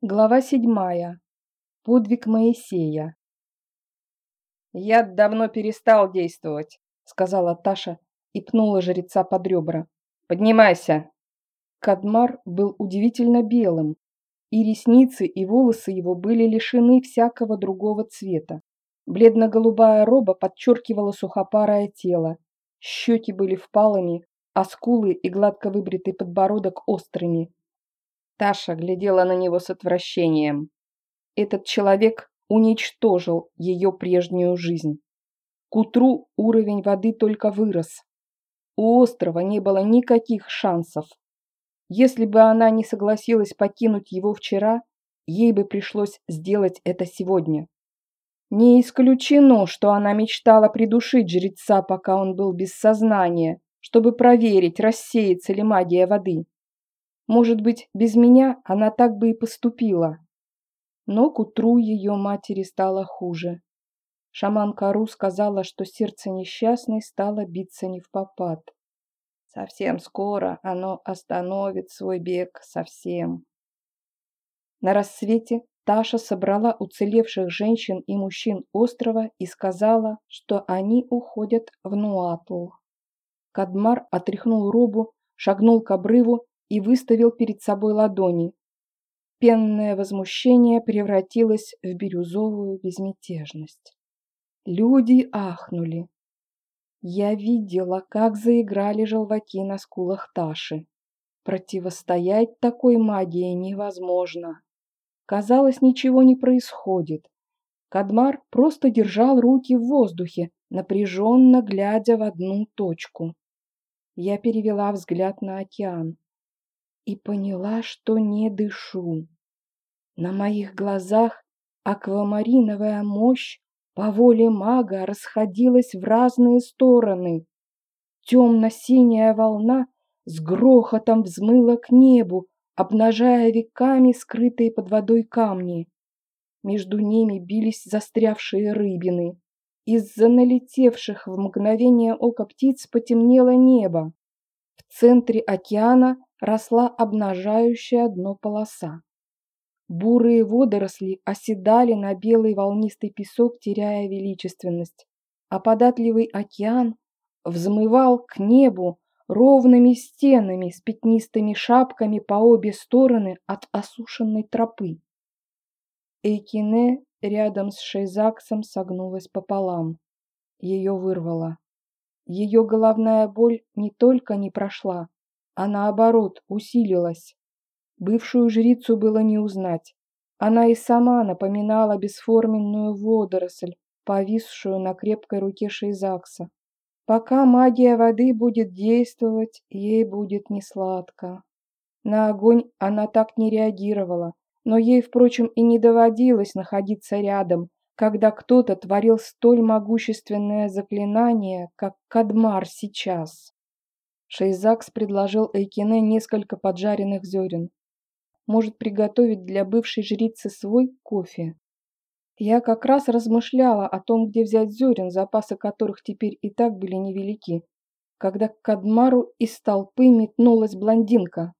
Глава седьмая. Подвиг Моисея. «Я давно перестал действовать», — сказала Таша и пнула жреца под ребра. «Поднимайся!» Кадмар был удивительно белым, и ресницы и волосы его были лишены всякого другого цвета. Бледно-голубая роба подчеркивала сухопарое тело, щеки были впалыми, а скулы и гладко выбритый подбородок острыми, Таша глядела на него с отвращением. Этот человек уничтожил ее прежнюю жизнь. К утру уровень воды только вырос. У острова не было никаких шансов. Если бы она не согласилась покинуть его вчера, ей бы пришлось сделать это сегодня. Не исключено, что она мечтала придушить жреца, пока он был без сознания, чтобы проверить, рассеется ли магия воды. Может быть, без меня она так бы и поступила. Но к утру ее матери стало хуже. Шаман Кару сказала, что сердце несчастной стало биться не в попад. Совсем скоро оно остановит свой бег совсем. На рассвете Таша собрала уцелевших женщин и мужчин острова и сказала, что они уходят в Нуатл. Кадмар отряхнул робу, шагнул к обрыву и выставил перед собой ладони. Пенное возмущение превратилось в бирюзовую безмятежность. Люди ахнули. Я видела, как заиграли желваки на скулах Таши. Противостоять такой магии невозможно. Казалось, ничего не происходит. Кадмар просто держал руки в воздухе, напряженно глядя в одну точку. Я перевела взгляд на океан и поняла, что не дышу. На моих глазах аквамариновая мощь по воле мага расходилась в разные стороны. Темно-синяя волна с грохотом взмыла к небу, обнажая веками скрытые под водой камни. Между ними бились застрявшие рыбины. Из-за налетевших в мгновение ока птиц потемнело небо. В центре океана росла обнажающая дно полоса. Бурые водоросли оседали на белый волнистый песок, теряя величественность, а податливый океан взмывал к небу ровными стенами с пятнистыми шапками по обе стороны от осушенной тропы. Эйкине рядом с Шейзаксом согнулась пополам. Ее вырвало. Ее головная боль не только не прошла, а наоборот усилилась. Бывшую жрицу было не узнать. Она и сама напоминала бесформенную водоросль, повисшую на крепкой руке Шейзакса. Пока магия воды будет действовать, ей будет несладко. На огонь она так не реагировала, но ей, впрочем, и не доводилось находиться рядом, когда кто-то творил столь могущественное заклинание, как Кадмар сейчас. Шейзакс предложил Эйкине несколько поджаренных зерен. Может приготовить для бывшей жрицы свой кофе. Я как раз размышляла о том, где взять зерен, запасы которых теперь и так были невелики, когда к Кадмару из толпы метнулась блондинка.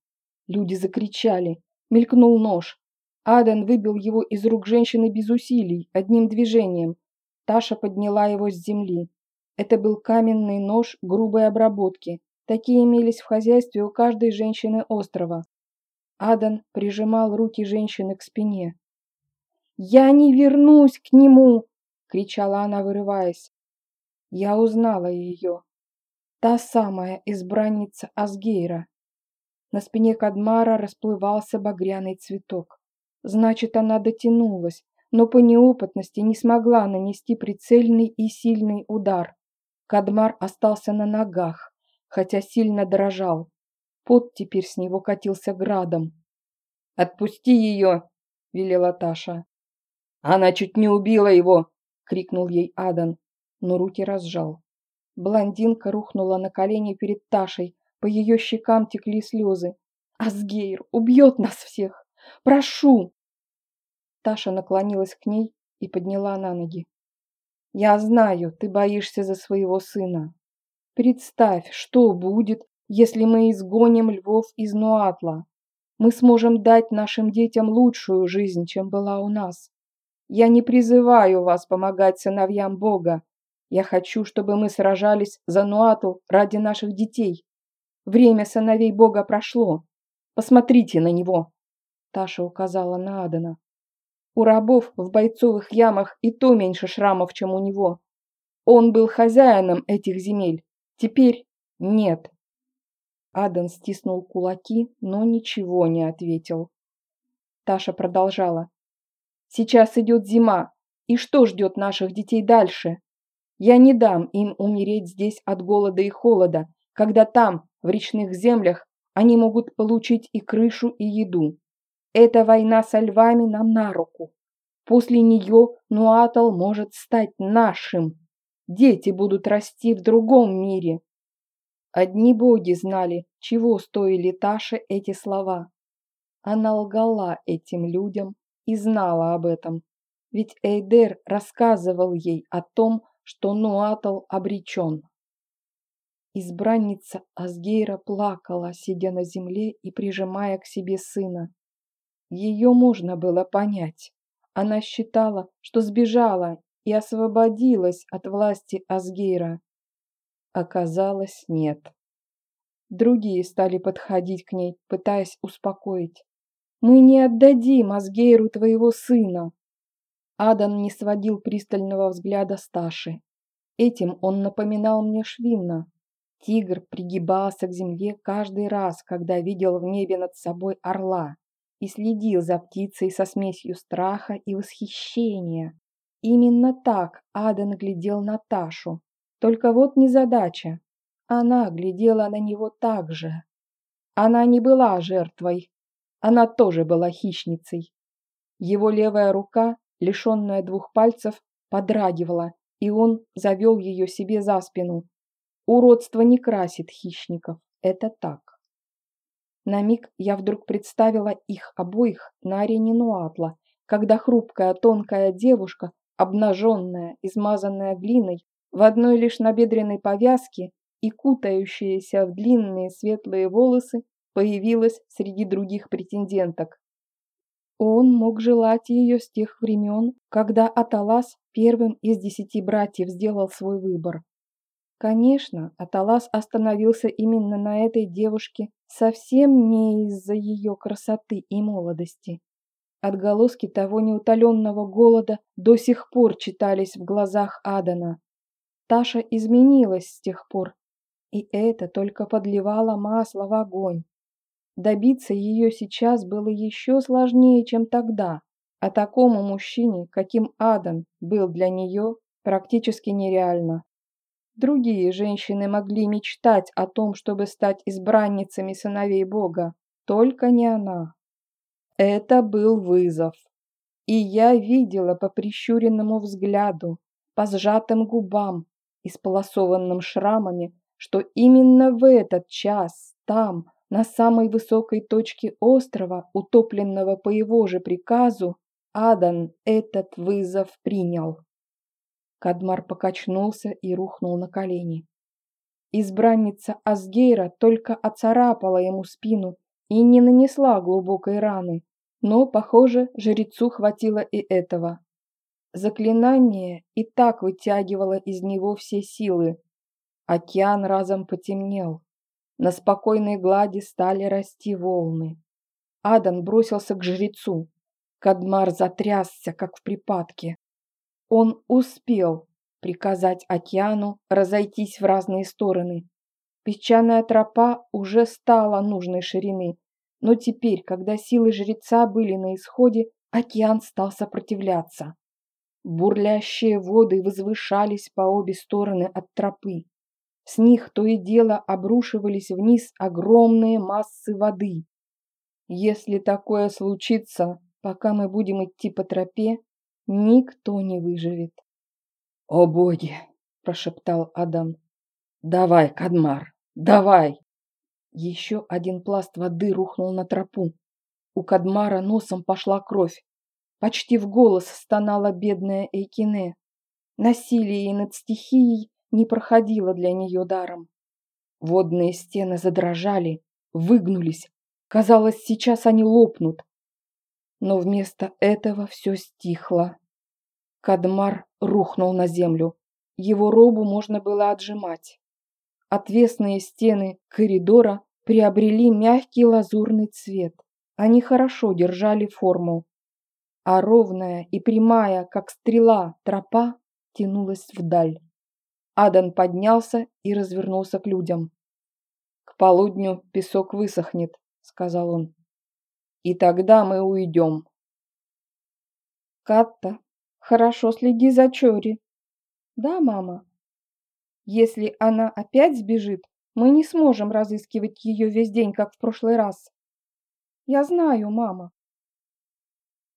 Люди закричали. Мелькнул нож. Аден выбил его из рук женщины без усилий, одним движением. Таша подняла его с земли. Это был каменный нож грубой обработки, Такие имелись в хозяйстве у каждой женщины острова. Адан прижимал руки женщины к спине. «Я не вернусь к нему!» — кричала она, вырываясь. Я узнала ее. Та самая избранница Асгейра. На спине Кадмара расплывался багряный цветок. Значит, она дотянулась, но по неопытности не смогла нанести прицельный и сильный удар. Кадмар остался на ногах хотя сильно дрожал. Пот теперь с него катился градом. «Отпусти ее!» – велела Таша. «Она чуть не убила его!» – крикнул ей Адан, но руки разжал. Блондинка рухнула на колени перед Ташей, по ее щекам текли слезы. «Асгейр убьет нас всех! Прошу!» Таша наклонилась к ней и подняла на ноги. «Я знаю, ты боишься за своего сына. Представь, что будет, если мы изгоним львов из Нуатла. Мы сможем дать нашим детям лучшую жизнь, чем была у нас. Я не призываю вас помогать сыновьям Бога. Я хочу, чтобы мы сражались за Нуатл ради наших детей. Время сыновей Бога прошло. Посмотрите на него. Таша указала на Адана. У рабов в бойцовых ямах и то меньше шрамов, чем у него. Он был хозяином этих земель. Теперь нет. Адан стиснул кулаки, но ничего не ответил. Таша продолжала. «Сейчас идет зима, и что ждет наших детей дальше? Я не дам им умереть здесь от голода и холода, когда там, в речных землях, они могут получить и крышу, и еду. Эта война со львами нам на руку. После нее Нуатал может стать нашим. Дети будут расти в другом мире, Одни боги знали, чего стоили Таше эти слова. Она лгала этим людям и знала об этом, ведь Эйдер рассказывал ей о том, что Нуатал обречен. Избранница Асгейра плакала, сидя на земле и прижимая к себе сына. Ее можно было понять. Она считала, что сбежала и освободилась от власти Асгейра. Оказалось, нет. Другие стали подходить к ней, пытаясь успокоить. «Мы не отдадим Асгейру твоего сына!» Адан не сводил пристального взгляда с Таши. Этим он напоминал мне Швинна. Тигр пригибался к земле каждый раз, когда видел в небе над собой орла и следил за птицей со смесью страха и восхищения. Именно так Адан глядел на Ташу, только вот незадача. Она глядела на него так же. Она не была жертвой. Она тоже была хищницей. Его левая рука, лишенная двух пальцев, подрагивала, и он завел ее себе за спину. Уродство не красит хищников. Это так. На миг я вдруг представила их обоих на арене Нуатла, когда хрупкая тонкая девушка, обнаженная, измазанная глиной, в одной лишь набедренной повязке и кутающаяся в длинные светлые волосы появилась среди других претенденток. Он мог желать ее с тех времен, когда Аталас первым из десяти братьев сделал свой выбор. Конечно, Аталас остановился именно на этой девушке совсем не из-за ее красоты и молодости. Отголоски того неутоленного голода до сих пор читались в глазах Адана. Таша изменилась с тех пор, и это только подливало масло в огонь. Добиться ее сейчас было еще сложнее, чем тогда, а такому мужчине, каким Адам был для нее, практически нереально. Другие женщины могли мечтать о том, чтобы стать избранницами сыновей Бога, только не она. Это был вызов. И я видела по прищуренному взгляду, по сжатым губам, исполосованным шрамами, что именно в этот час там, на самой высокой точке острова, утопленного по его же приказу, Адан этот вызов принял. Кадмар покачнулся и рухнул на колени. Избранница Асгейра только оцарапала ему спину и не нанесла глубокой раны, но, похоже, жрецу хватило и этого. Заклинание и так вытягивало из него все силы. Океан разом потемнел. На спокойной глади стали расти волны. Адан бросился к жрецу. Кадмар затрясся, как в припадке. Он успел приказать океану разойтись в разные стороны. Песчаная тропа уже стала нужной ширины, но теперь, когда силы жреца были на исходе, океан стал сопротивляться. Бурлящие воды возвышались по обе стороны от тропы. С них то и дело обрушивались вниз огромные массы воды. Если такое случится, пока мы будем идти по тропе, никто не выживет. «О боги!» – прошептал Адам. «Давай, Кадмар, давай!» Еще один пласт воды рухнул на тропу. У Кадмара носом пошла кровь. Почти в голос стонала бедная Эйкине. Насилие над стихией не проходило для нее даром. Водные стены задрожали, выгнулись, Казалось, сейчас они лопнут. Но вместо этого все стихло. Кадмар рухнул на землю. Его робу можно было отжимать. Отвесные стены коридора приобрели мягкий лазурный цвет. Они хорошо держали форму. А ровная и прямая, как стрела, тропа тянулась вдаль. Адан поднялся и развернулся к людям. «К полудню песок высохнет», — сказал он. «И тогда мы уйдем». «Катта, хорошо следи за Чори». «Да, мама». «Если она опять сбежит, мы не сможем разыскивать ее весь день, как в прошлый раз». «Я знаю, мама».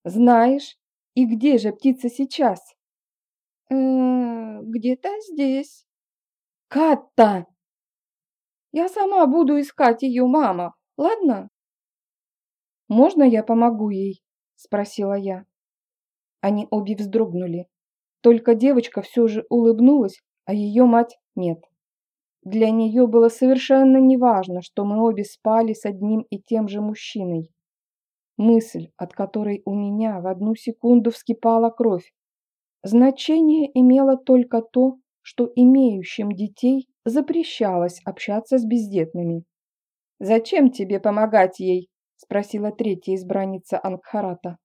«Знаешь? И где же птица сейчас?» «Э, где-то здесь». «Катта!» «Я сама буду искать ее, мама, ладно?» «Можно я помогу ей?» – спросила я. Они обе вздрогнули. Только девочка все же улыбнулась, а ее мать нет. Для нее было совершенно неважно, что мы обе спали с одним и тем же мужчиной. Мысль, от которой у меня в одну секунду вскипала кровь, Значение имело только то, что имеющим детей запрещалось общаться с бездетными. «Зачем тебе помогать ей?» – спросила третья избранница Ангхарата.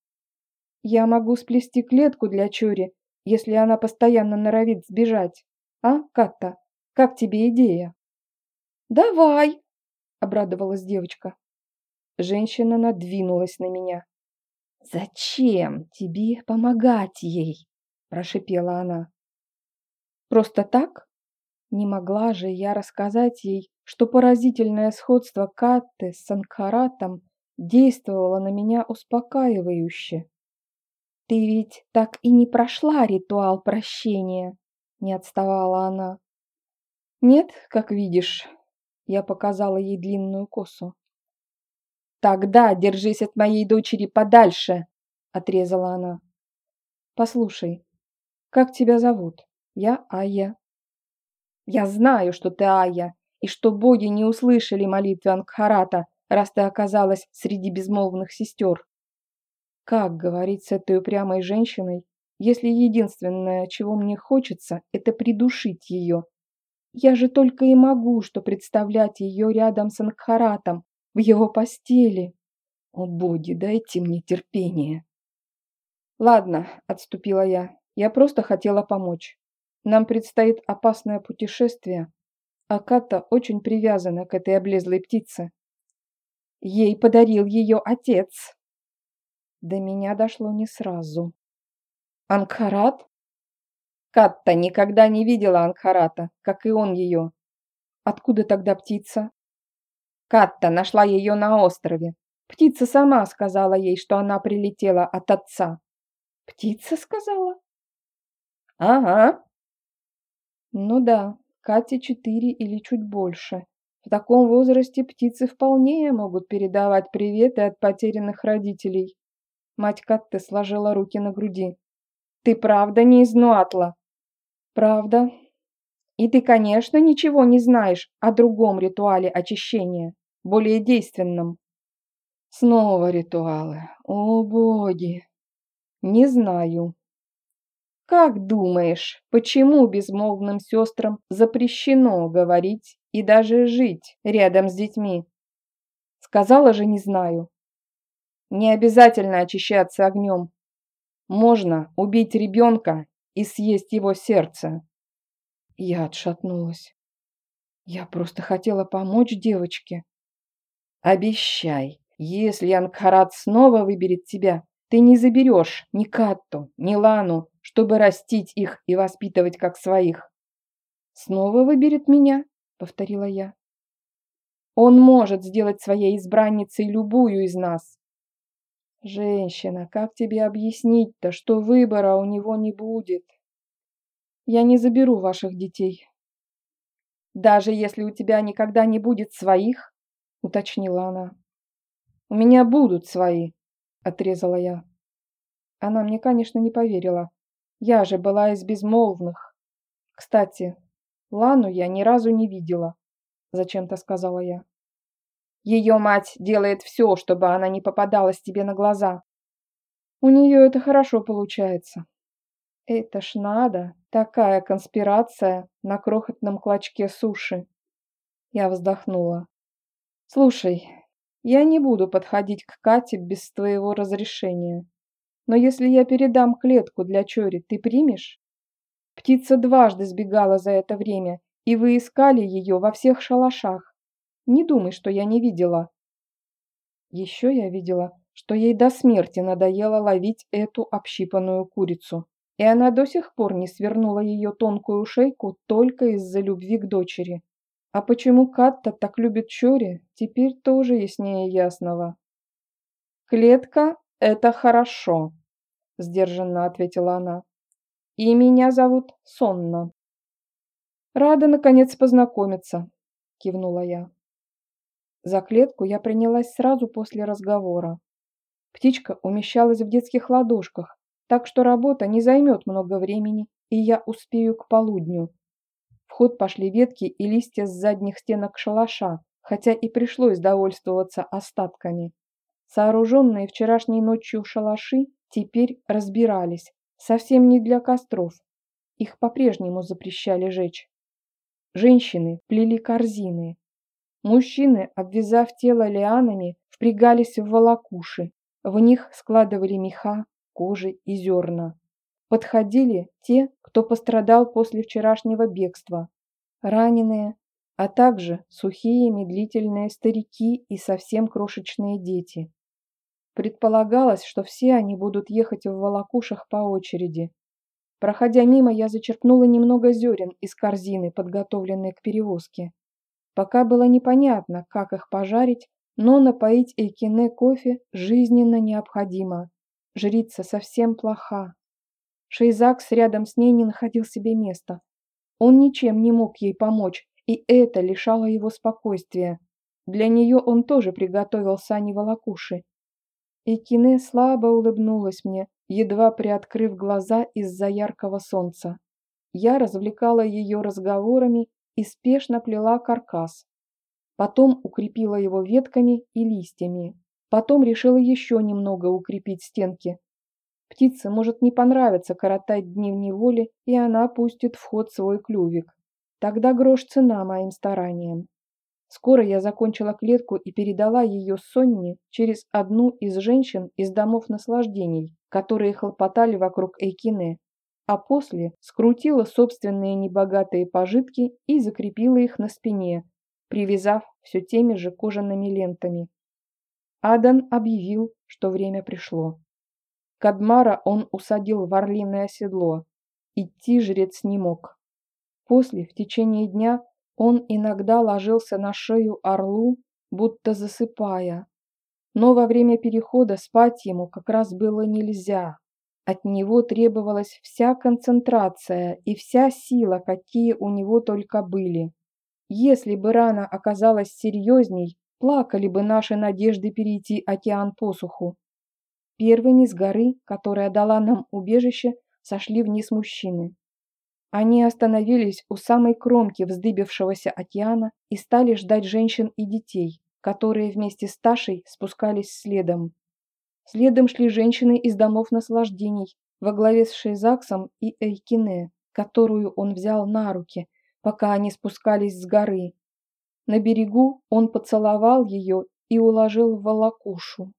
«Я могу сплести клетку для Чори, если она постоянно норовит сбежать. А, Катта, как тебе идея?» «Давай!» – обрадовалась девочка. Женщина надвинулась на меня. «Зачем тебе помогать ей?» – прошипела она. «Просто так? Не могла же я рассказать ей, что поразительное сходство Катты с Санкаратом действовало на меня успокаивающе. «Ты ведь так и не прошла ритуал прощения», – не отставала она. «Нет, как видишь», – я показала ей длинную косу. «Тогда держись от моей дочери подальше», – отрезала она. «Послушай, как тебя зовут? Я Ая. Я знаю, что ты Ая, и что боги не услышали молитвы Ангхарата, раз ты оказалась среди безмолвных сестер. Как говорить с этой упрямой женщиной, если единственное, чего мне хочется, это придушить ее? Я же только и могу, что представлять ее рядом с Ангхаратом, в его постели. О, боги, дайте мне терпение. Ладно, отступила я, я просто хотела помочь. Нам предстоит опасное путешествие, а Ката очень привязана к этой облезлой птице. Ей подарил ее отец. До меня дошло не сразу. Ангхарат? Катта никогда не видела Ангхарата, как и он ее. Откуда тогда птица? Катта нашла ее на острове. Птица сама сказала ей, что она прилетела от отца. Птица сказала? Ага. Ну да, Кате четыре или чуть больше. В таком возрасте птицы вполне могут передавать приветы от потерянных родителей. Мать Катты сложила руки на груди. Ты правда не из Нуатла? Правда. И ты, конечно, ничего не знаешь о другом ритуале очищения, более действенном. Снова ритуалы. О, боги. Не знаю. Как думаешь, почему безмолвным сестрам запрещено говорить и даже жить рядом с детьми? Сказала же не знаю. Не обязательно очищаться огнем. Можно убить ребенка и съесть его сердце. Я отшатнулась. Я просто хотела помочь девочке. Обещай, если Ангхарат снова выберет тебя, ты не заберешь ни Катту, ни Лану, чтобы растить их и воспитывать как своих. «Снова выберет меня?» — повторила я. «Он может сделать своей избранницей любую из нас». «Женщина, как тебе объяснить-то, что выбора у него не будет?» «Я не заберу ваших детей». «Даже если у тебя никогда не будет своих?» — уточнила она. «У меня будут свои», — отрезала я. Она мне, конечно, не поверила. Я же была из безмолвных. Кстати, Лану я ни разу не видела, зачем-то сказала я. Ее мать делает все, чтобы она не попадалась тебе на глаза. У нее это хорошо получается. Это ж надо, такая конспирация на крохотном клочке суши. Я вздохнула. Слушай, я не буду подходить к Кате без твоего разрешения. Но если я передам клетку для Чори, ты примешь? Птица дважды сбегала за это время, и вы искали ее во всех шалашах. Не думай, что я не видела. Еще я видела, что ей до смерти надоело ловить эту общипанную курицу, и она до сих пор не свернула ее тонкую шейку только из-за любви к дочери. А почему Катта так любит Чори, теперь тоже яснее ясного. «Клетка — это хорошо», — сдержанно ответила она. «И меня зовут Сонна». «Рада, наконец, познакомиться», — кивнула я. За клетку я принялась сразу после разговора. Птичка умещалась в детских ладошках, так что работа не займет много времени, и я успею к полудню. В ход пошли ветки и листья с задних стенок шалаша, хотя и пришлось довольствоваться остатками. Сооруженные вчерашней ночью шалаши теперь разбирались, совсем не для костров. Их по-прежнему запрещали жечь. Женщины плели корзины. Мужчины, обвязав тело лианами, впрягались в волокуши. В них складывали меха, кожи и зерна. Подходили те, кто пострадал после вчерашнего бегства, раненые, а также сухие медлительные старики и совсем крошечные дети. Предполагалось, что все они будут ехать в волокушах по очереди, Проходя мимо, я зачерпнула немного зерен из корзины, подготовленной к перевозке. Пока было непонятно, как их пожарить, но напоить Эйкине кофе жизненно необходимо. Жрица совсем плоха. Шейзакс рядом с ней не находил себе места. Он ничем не мог ей помочь, и это лишало его спокойствия. Для нее он тоже приготовил сани волокуши. Эйкине слабо улыбнулась мне, едва приоткрыв глаза из-за яркого солнца. Я развлекала ее разговорами и спешно плела каркас. Потом укрепила его ветками и листьями. Потом решила еще немного укрепить стенки. Птице может не понравиться коротать дни в неволе, и она пустит в ход свой клювик. Тогда грош цена моим стараниям. Скоро я закончила клетку и передала ее Сонне через одну из женщин из домов наслаждений, которые хлопотали вокруг Эйкине, а после скрутила собственные небогатые пожитки и закрепила их на спине, привязав все теми же кожаными лентами. Адан объявил, что время пришло. Кадмара он усадил в орлиное седло. Идти жрец не мог. После, в течение дня, он иногда ложился на шею орлу, будто засыпая. Но во время перехода спать ему как раз было нельзя. От него требовалась вся концентрация и вся сила, какие у него только были. Если бы рана оказалась серьезней, плакали бы наши надежды перейти океан посуху. Первыми с горы, которая дала нам убежище, сошли вниз мужчины. Они остановились у самой кромки вздыбившегося океана и стали ждать женщин и детей, которые вместе с Ташей спускались следом. Следом шли женщины из домов наслаждений во главе с Шейзаксом и Эйкине, которую он взял на руки, пока они спускались с горы. На берегу он поцеловал ее и уложил в волокушу.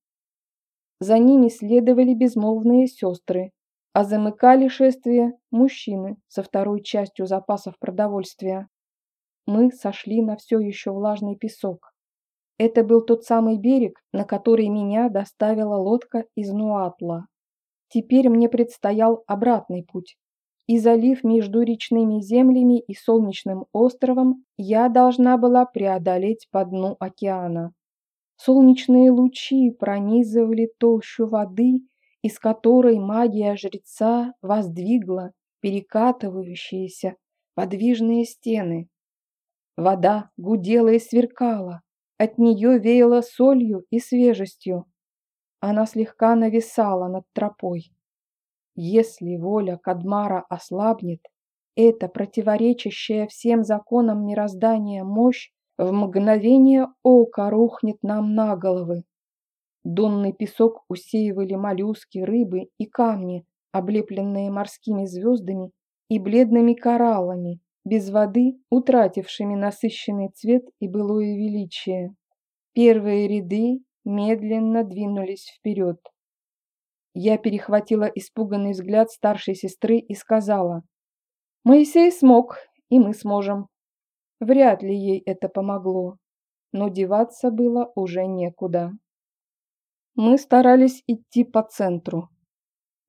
За ними следовали безмолвные сестры, а замыкали шествие мужчины со второй частью запасов продовольствия. Мы сошли на все еще влажный песок. Это был тот самый берег, на который меня доставила лодка из Нуатла. Теперь мне предстоял обратный путь. И залив между речными землями и солнечным островом я должна была преодолеть по дну океана. Солнечные лучи пронизывали толщу воды из которой магия жреца воздвигла перекатывающиеся подвижные стены. Вода гудела и сверкала, от нее веяло солью и свежестью. Она слегка нависала над тропой. Если воля Кадмара ослабнет, эта противоречащая всем законам мироздания мощь в мгновение ока рухнет нам на головы. Донный песок усеивали моллюски, рыбы и камни, облепленные морскими звездами и бледными кораллами, без воды, утратившими насыщенный цвет и былое величие. Первые ряды медленно двинулись вперед. Я перехватила испуганный взгляд старшей сестры и сказала, «Моисей смог, и мы сможем». Вряд ли ей это помогло, но деваться было уже некуда. Мы старались идти по центру.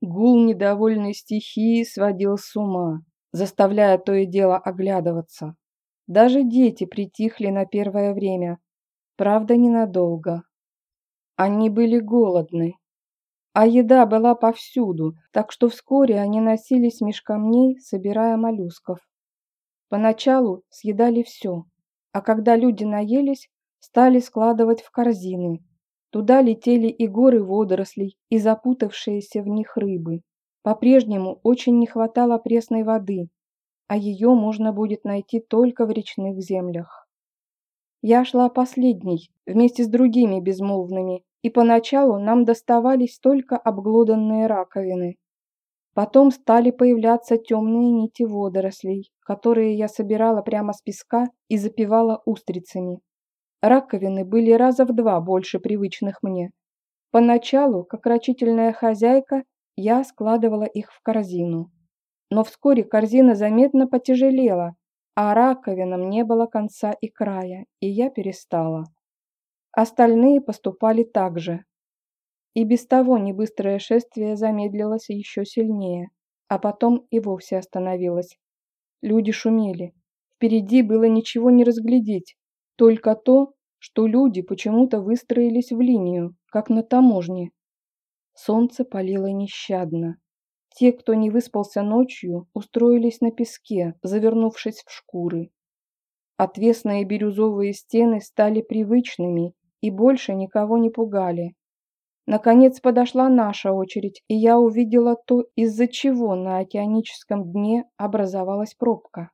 Гул недовольной стихии сводил с ума, заставляя то и дело оглядываться. Даже дети притихли на первое время, правда ненадолго. Они были голодны, а еда была повсюду, так что вскоре они носились меж камней, собирая моллюсков. Поначалу съедали все, а когда люди наелись, стали складывать в корзины. Туда летели и горы водорослей, и запутавшиеся в них рыбы. По-прежнему очень не хватало пресной воды, а ее можно будет найти только в речных землях. Я шла последней, вместе с другими безмолвными, и поначалу нам доставались только обглоданные раковины. Потом стали появляться темные нити водорослей, которые я собирала прямо с песка и запивала устрицами. Раковины были раза в два больше привычных мне. Поначалу, как рачительная хозяйка, я складывала их в корзину. Но вскоре корзина заметно потяжелела, а раковинам не было конца и края, и я перестала. Остальные поступали так же. И без того небыстрое шествие замедлилось еще сильнее, а потом и вовсе остановилось. Люди шумели. Впереди было ничего не разглядеть, только то, что люди почему-то выстроились в линию, как на таможне. Солнце палило нещадно. Те, кто не выспался ночью, устроились на песке, завернувшись в шкуры. Отвесные бирюзовые стены стали привычными и больше никого не пугали. Наконец подошла наша очередь, и я увидела то, из-за чего на океаническом дне образовалась пробка.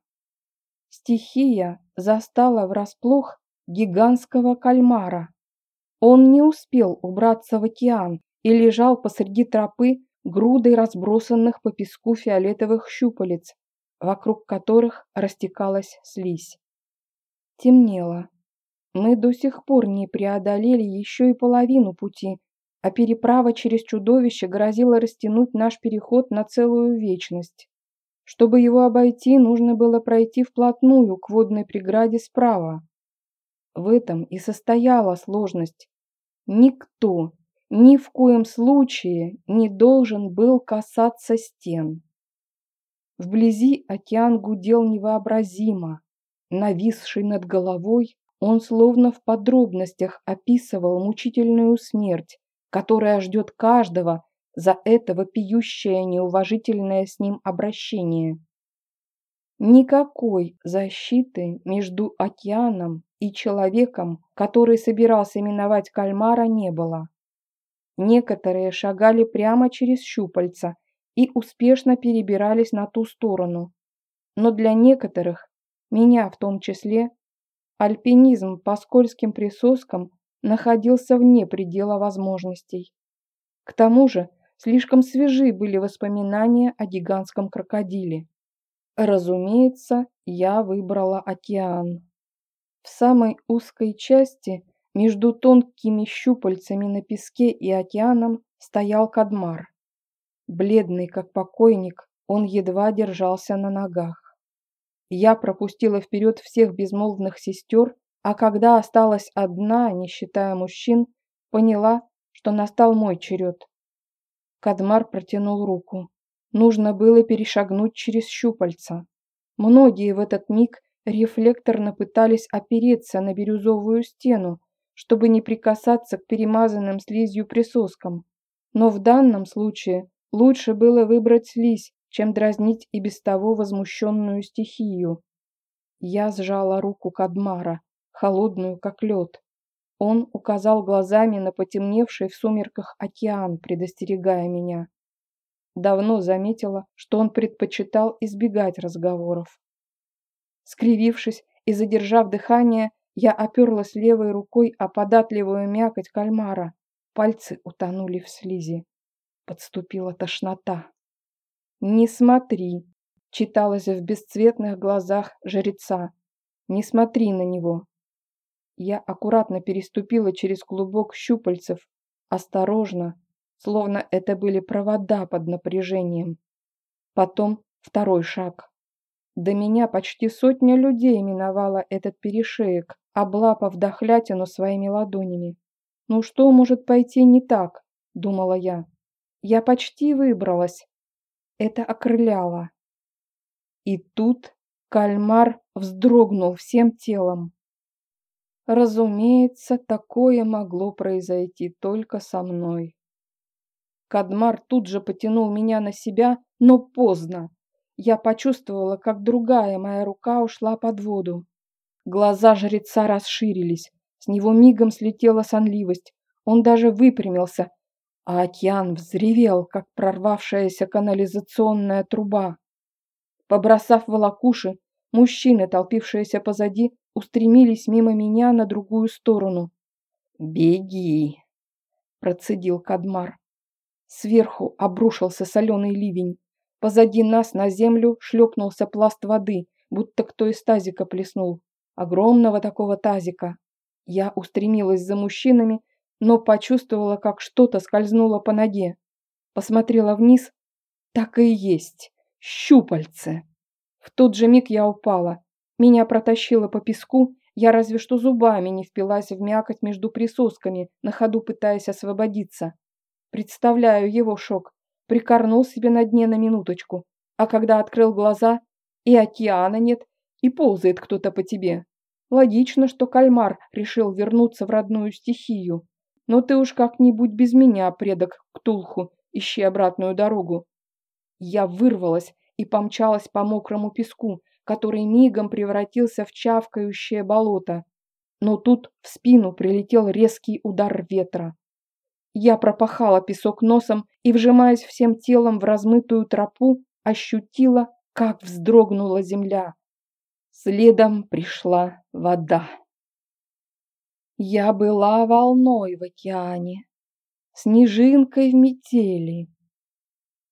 Стихия застала врасплох гигантского кальмара. Он не успел убраться в океан и лежал посреди тропы грудой разбросанных по песку фиолетовых щупалец, вокруг которых растекалась слизь. Темнело. Мы до сих пор не преодолели еще и половину пути, а переправа через чудовище грозила растянуть наш переход на целую вечность. Чтобы его обойти, нужно было пройти вплотную к водной преграде справа. В этом и состояла сложность. Никто ни в коем случае не должен был касаться стен. Вблизи океан гудел невообразимо. Нависший над головой, он словно в подробностях описывал мучительную смерть, которая ждет каждого за это вопиющее неуважительное с ним обращение. Никакой защиты между океаном и человеком, который собирался миновать кальмара, не было. Некоторые шагали прямо через щупальца и успешно перебирались на ту сторону. Но для некоторых, меня в том числе, альпинизм по скользким присоскам находился вне предела возможностей. К тому же, слишком свежи были воспоминания о гигантском крокодиле. Разумеется, я выбрала океан. В самой узкой части, между тонкими щупальцами на песке и океаном, стоял кадмар. Бледный, как покойник, он едва держался на ногах. Я пропустила вперед всех безмолвных сестер а когда осталась одна, не считая мужчин, поняла, что настал мой черед. Кадмар протянул руку. Нужно было перешагнуть через щупальца. Многие в этот миг рефлекторно пытались опереться на бирюзовую стену, чтобы не прикасаться к перемазанным слизью присоскам. Но в данном случае лучше было выбрать слизь, чем дразнить и без того возмущенную стихию. Я сжала руку Кадмара холодную, как лед. Он указал глазами на потемневший в сумерках океан, предостерегая меня. Давно заметила, что он предпочитал избегать разговоров. Скривившись и задержав дыхание, Я оперлась левой рукой о податливую мякоть кальмара. Пальцы утонули в слизи. Подступила тошнота. «Не смотри!» — читалось в бесцветных глазах жреца. «Не смотри на него!» Я аккуратно переступила через клубок щупальцев, осторожно, словно это были провода под напряжением. Потом второй шаг. До меня почти сотня людей миновала этот перешеек, облапав дохлятину своими ладонями. «Ну что может пойти не так?» – думала я. «Я почти выбралась». Это окрыляло. И тут кальмар вздрогнул всем телом. Разумеется, такое могло произойти только со мной. Кадмар тут же потянул меня на себя, но поздно. Я почувствовала, как другая моя рука ушла под воду. Глаза жреца расширились, с него мигом слетела сонливость. Он даже выпрямился, а океан взревел, как прорвавшаяся канализационная труба. Побросав волокуши, мужчины, толпившиеся позади, устремились мимо меня на другую сторону. «Беги!» – процедил Кадмар. Сверху обрушился соленый ливень. Позади нас на землю шлепнулся пласт воды, будто кто из тазика плеснул. Огромного такого тазика. Я устремилась за мужчинами, но почувствовала, как что-то скользнуло по ноге. Посмотрела вниз. Так и есть. Щупальце. В тот же миг я упала. Меня протащило по песку, я разве что зубами не впилась в мякоть между присосками, на ходу пытаясь освободиться. Представляю его шок. Прикорнул себе на дне на минуточку. А когда открыл глаза, и океана нет, и ползает кто-то по тебе. Логично, что кальмар решил вернуться в родную стихию. Но ты уж как-нибудь без меня, предок Ктулху, ищи обратную дорогу. Я вырвалась и помчалась по мокрому песку, который мигом превратился в чавкающее болото. Но тут в спину прилетел резкий удар ветра. Я пропахала песок носом и, вжимаясь всем телом в размытую тропу, ощутила, как вздрогнула земля. Следом пришла вода. Я была волной в океане, снежинкой в метели,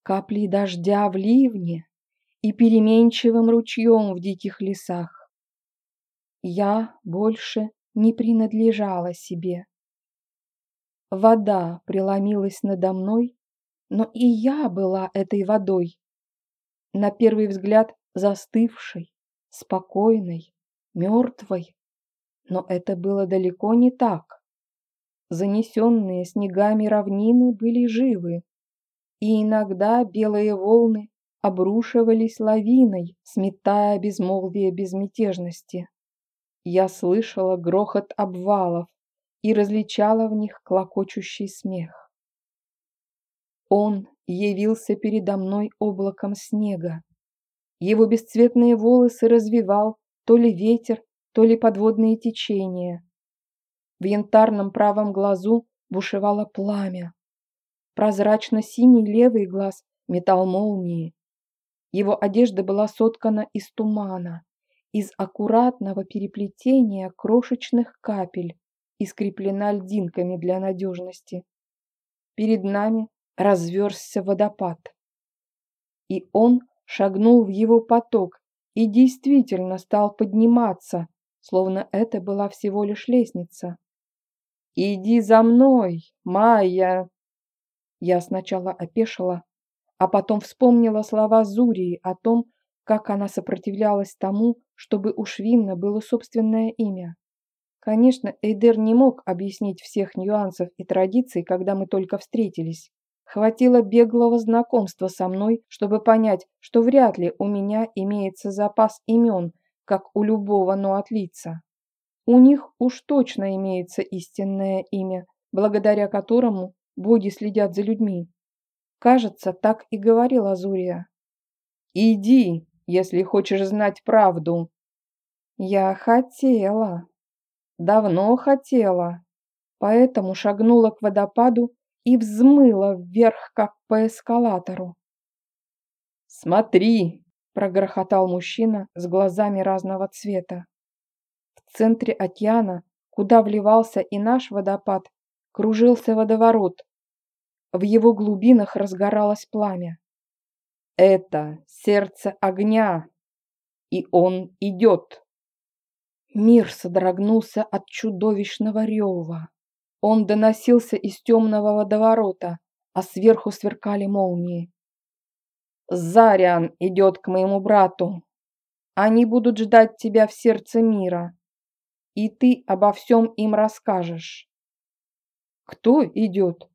каплей дождя в ливне и переменчивым ручьем в диких лесах. Я больше не принадлежала себе. Вода преломилась надо мной, но и я была этой водой. На первый взгляд застывшей, спокойной, мертвой. Но это было далеко не так. Занесенные снегами равнины были живы, и иногда белые волны обрушивались лавиной, сметая безмолвие безмятежности. Я слышала грохот обвалов, и различала в них клокочущий смех. Он явился передо мной облаком снега. Его бесцветные волосы развивал то ли ветер, то ли подводные течения. В янтарном правом глазу бушевало пламя. Прозрачно-синий левый глаз метал молнии. Его одежда была соткана из тумана, из аккуратного переплетения крошечных капель, и скреплена льдинками для надежности. Перед нами разверзся водопад. И он шагнул в его поток и действительно стал подниматься, словно это была всего лишь лестница. «Иди за мной, Майя!» Я сначала опешила, а потом вспомнила слова Зурии о том, как она сопротивлялась тому, чтобы у Швинна было собственное имя. Конечно, Эйдер не мог объяснить всех нюансов и традиций, когда мы только встретились. Хватило беглого знакомства со мной, чтобы понять, что вряд ли у меня имеется запас имен, как у любого нуатлица. У них уж точно имеется истинное имя, благодаря которому боги следят за людьми. Кажется, так и говорила Азурия. «Иди, если хочешь знать правду». «Я хотела», Давно хотела, поэтому шагнула к водопаду и взмыла вверх, как по эскалатору. «Смотри!» – прогрохотал мужчина с глазами разного цвета. В центре океана, куда вливался и наш водопад, кружился водоворот. В его глубинах разгоралось пламя. Это сердце огня, и он идет. Мир содрогнулся от чудовищного рева. Он доносился из темного водоворота, а сверху сверкали молнии. Зариан идет к моему брату. Они будут ждать тебя в сердце мира, и ты обо всем им расскажешь. Кто идет?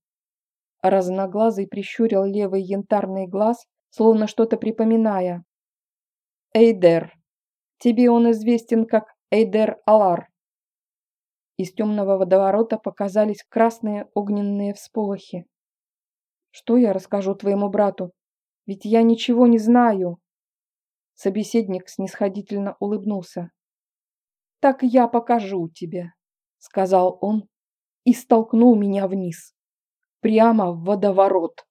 Разноглазый прищурил левый янтарный глаз, словно что-то припоминая. Эйдер. Тебе он известен как Эйдер Алар. Из темного водоворота показались красные огненные всполохи. Что я расскажу твоему брату? Ведь я ничего не знаю. Собеседник снисходительно улыбнулся. Так я покажу тебе, сказал он и столкнул меня вниз, прямо в водоворот.